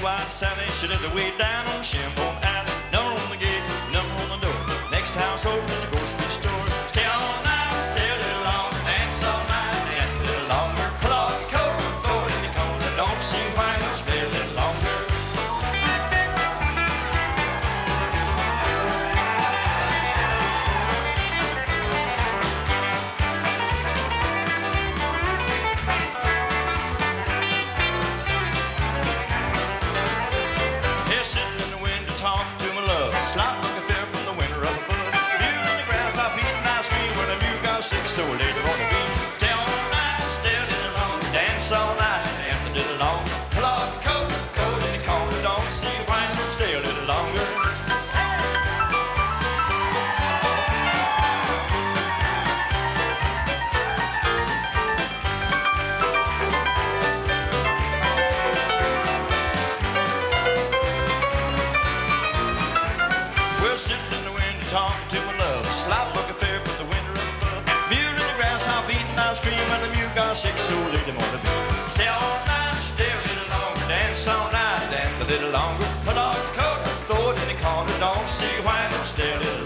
blue-eyed Sally, she lives way down on Shinbone Alley. I got sick, so later on the beat. Stay all night, stay a little longer, dance all night, dance a little longer. Off your coat, in the corner, don't see why not stay a little longer. We're sitting in the window talking to my love. Slop so late in the morning. Stay all night, stay a little longer, dance all night, dance a little longer. On your coat, throw it in the corner, don't see why not stay a little